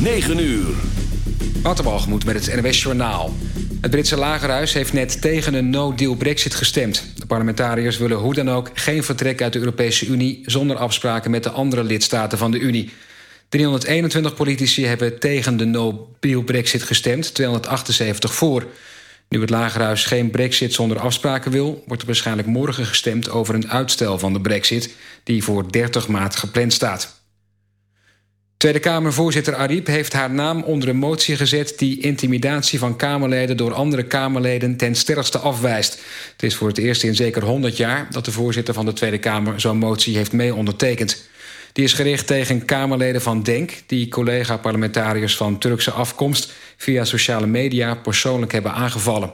9 uur. Waterbalgemoed met het NWS Journaal. Het Britse lagerhuis heeft net tegen een no-deal brexit gestemd. De parlementariërs willen hoe dan ook geen vertrek uit de Europese Unie... zonder afspraken met de andere lidstaten van de Unie. 321 politici hebben tegen de no-deal brexit gestemd, 278 voor. Nu het lagerhuis geen brexit zonder afspraken wil... wordt er waarschijnlijk morgen gestemd over een uitstel van de brexit... die voor 30 maart gepland staat. Tweede Kamervoorzitter Ariep heeft haar naam onder een motie gezet... die intimidatie van Kamerleden door andere Kamerleden ten sterkste afwijst. Het is voor het eerst in zeker 100 jaar... dat de voorzitter van de Tweede Kamer zo'n motie heeft mee ondertekend. Die is gericht tegen Kamerleden van DENK... die collega-parlementariërs van Turkse afkomst... via sociale media persoonlijk hebben aangevallen.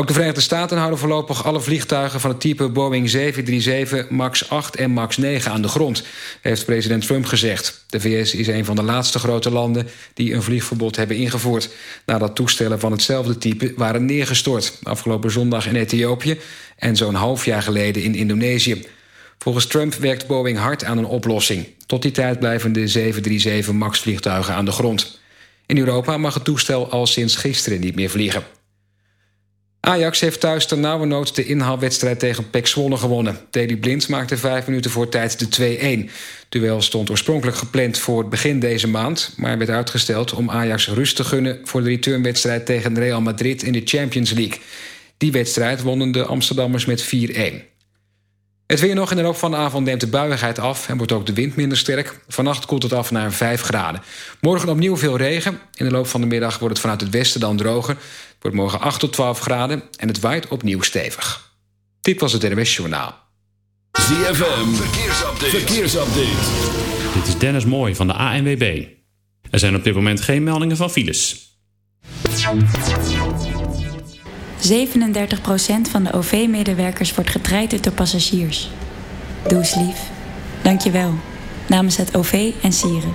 Ook de Verenigde Staten houden voorlopig alle vliegtuigen van het type Boeing 737 MAX 8 en MAX 9 aan de grond, heeft president Trump gezegd. De VS is een van de laatste grote landen die een vliegverbod hebben ingevoerd, nadat toestellen van hetzelfde type waren neergestort, afgelopen zondag in Ethiopië en zo'n half jaar geleden in Indonesië. Volgens Trump werkt Boeing hard aan een oplossing. Tot die tijd blijven de 737 MAX vliegtuigen aan de grond. In Europa mag het toestel al sinds gisteren niet meer vliegen. Ajax heeft thuis ternauwernood de inhaalwedstrijd tegen PEC Zwolle gewonnen. Deli Blind maakte vijf minuten voor tijd de 2-1. Duel stond oorspronkelijk gepland voor begin deze maand... maar werd uitgesteld om Ajax rust te gunnen... voor de returnwedstrijd tegen Real Madrid in de Champions League. Die wedstrijd wonnen de Amsterdammers met 4-1. Het weer nog in de loop van de avond neemt de buiigheid af... en wordt ook de wind minder sterk. Vannacht koelt het af naar 5 graden. Morgen opnieuw veel regen. In de loop van de middag wordt het vanuit het westen dan droger. Wordt morgen 8 tot 12 graden en het waait opnieuw stevig. Dit was het NWS Journaal. ZFM, verkeersupdate. verkeersupdate. Dit is Dennis Mooij van de ANWB. Er zijn op dit moment geen meldingen van files. 37% van de OV-medewerkers wordt getraind door passagiers. Doe eens lief. Dank je wel. Namens het OV en Sieren.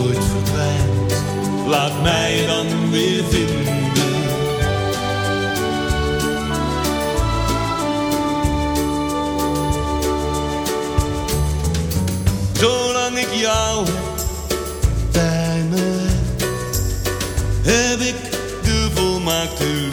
Maar als je ooit verdwijnt, laat mij dan weer vinden. Zolang ik jou bij me heb ik de volmaakte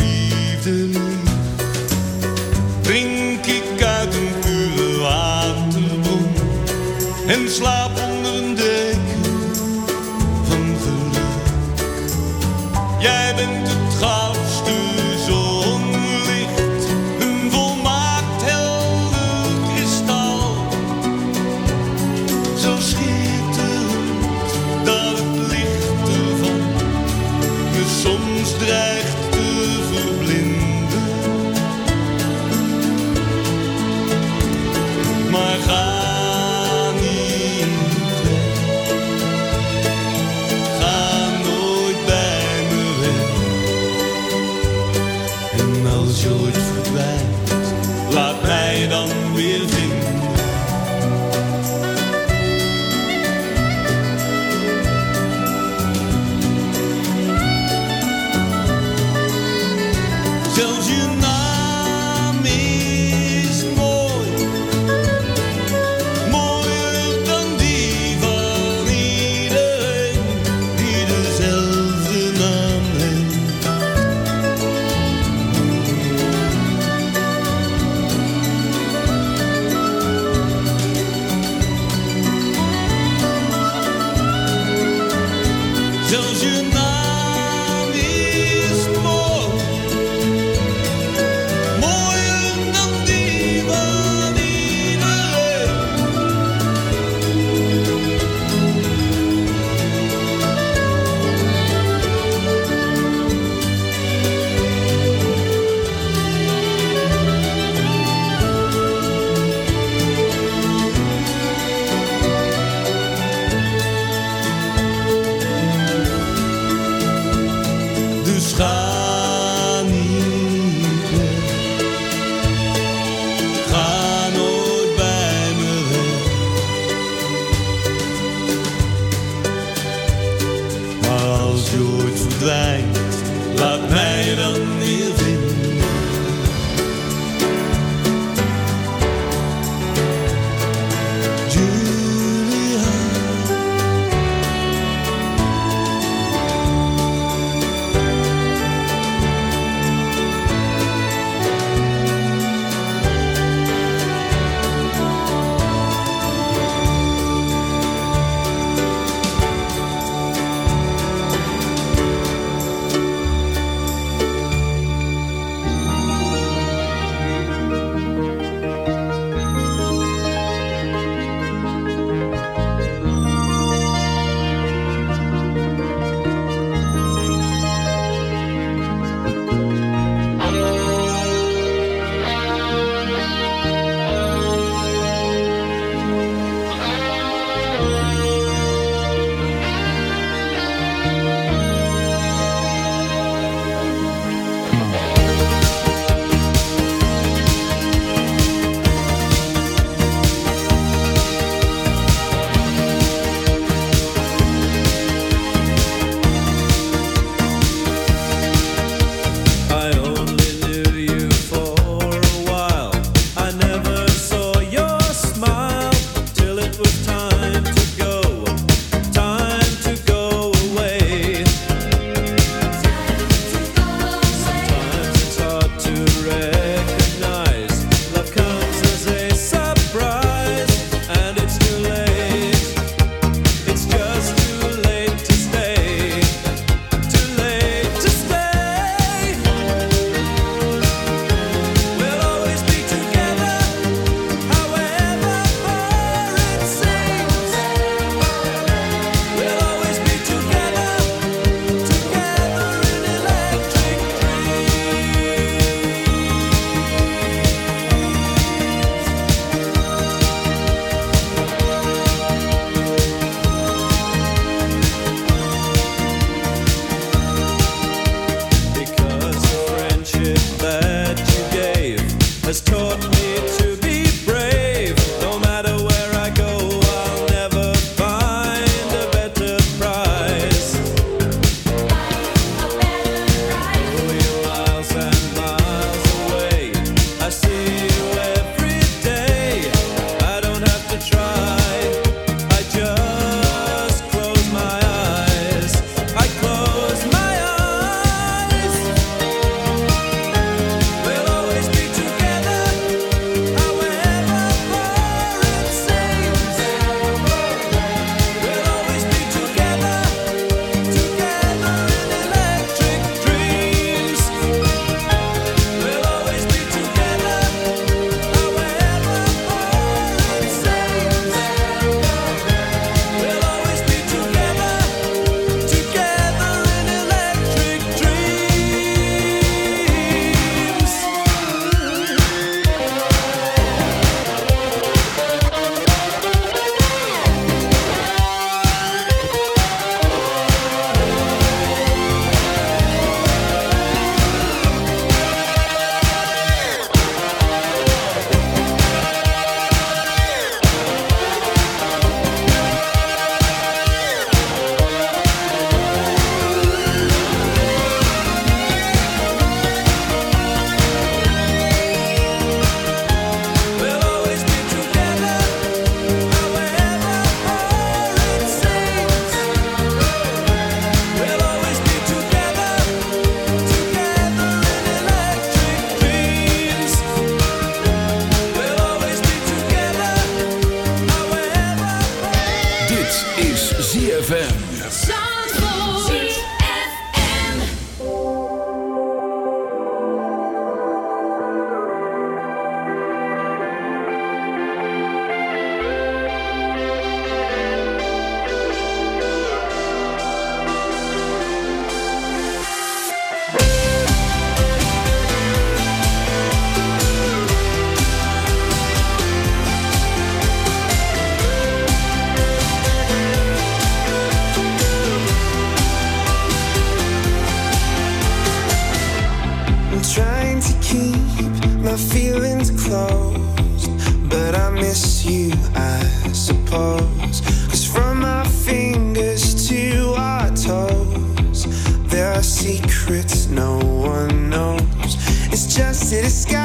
city sky.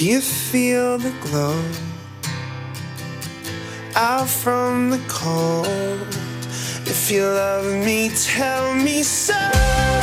If you feel the glow out from the cold, if you love me, tell me so.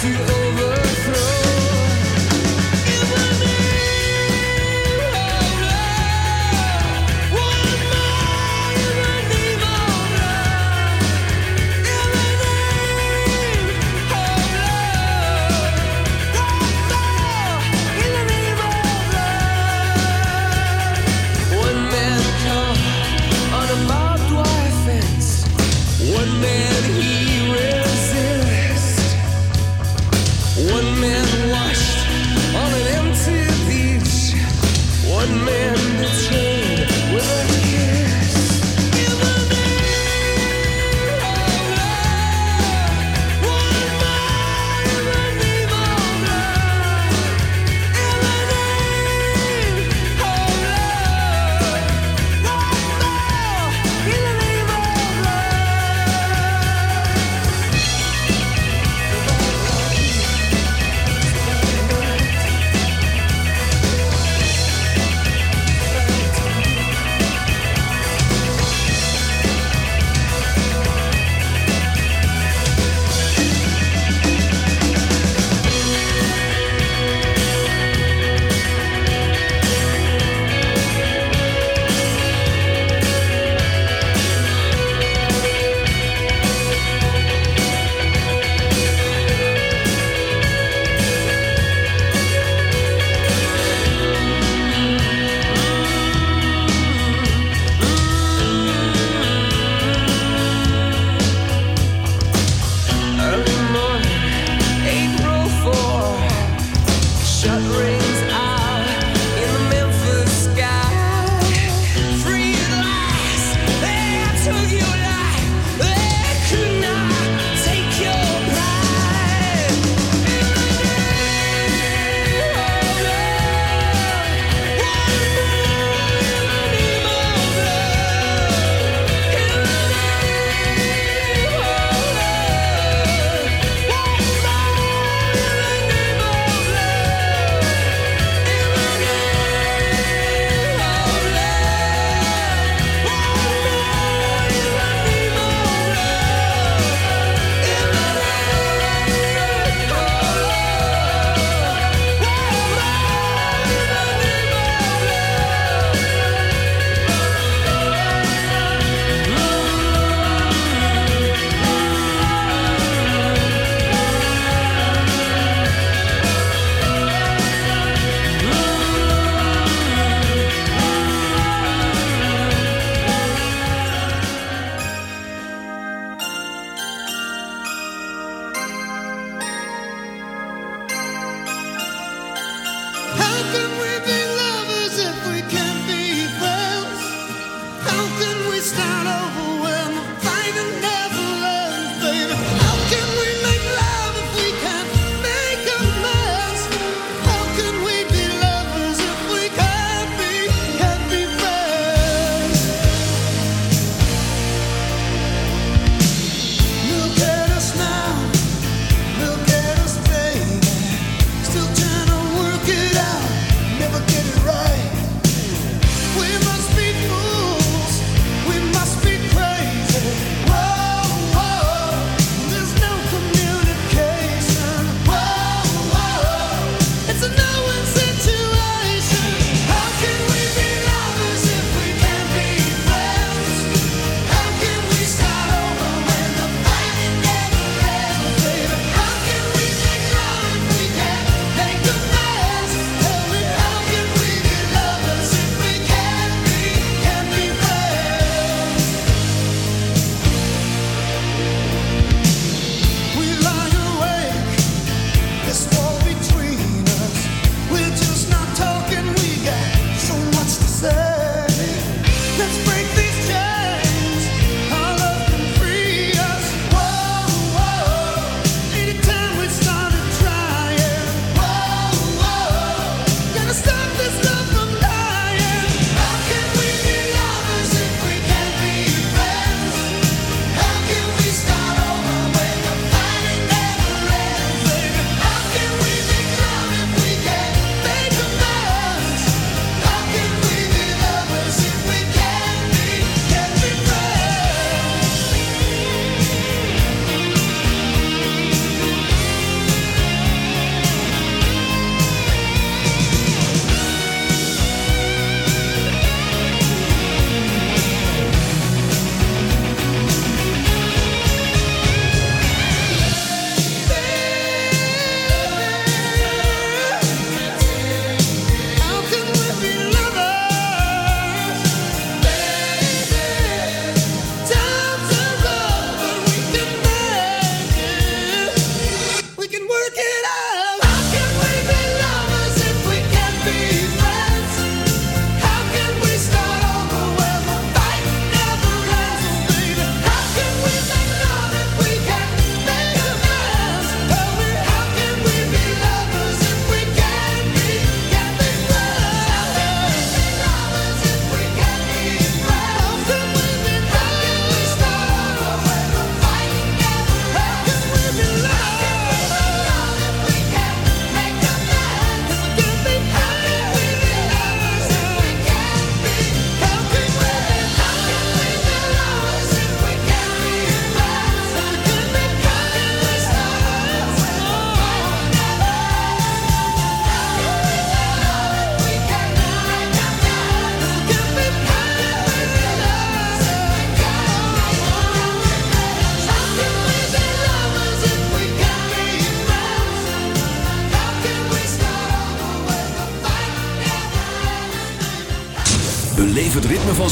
sur eux.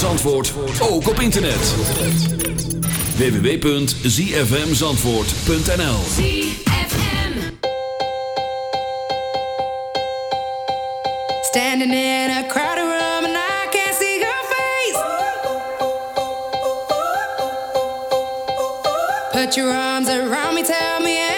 Zandvoort ook op internet. www.zfmzandvoort.nl Standing in a crowded room and I can't see your face. Put your arms around me, tell me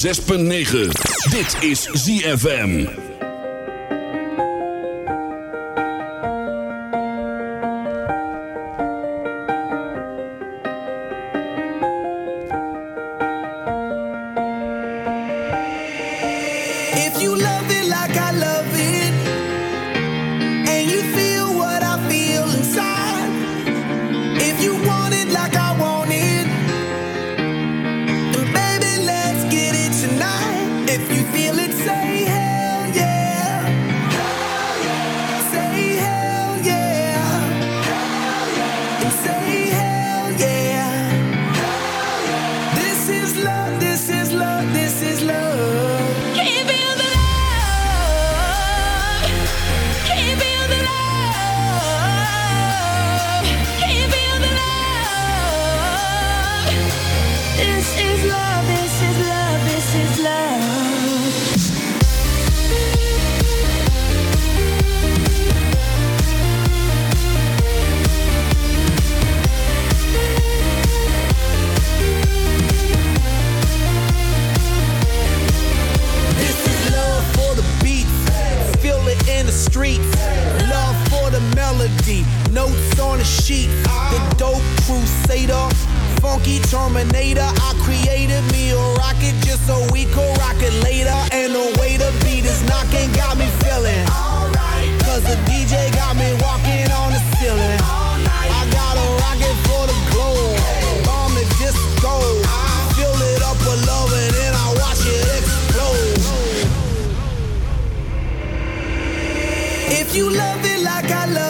106.9. Dit is ZFM. This is love, this is love. Melody. Notes on a sheet. The dope crusader. Funky Terminator. I created me a rocket just so we could rock it later. And the way the beat is knocking got me feeling. Cause the DJ got me walking on the ceiling. I got a rocket for the globe. Bomb the disco. Fill it up with love and then I watch it explode. If you love it like I love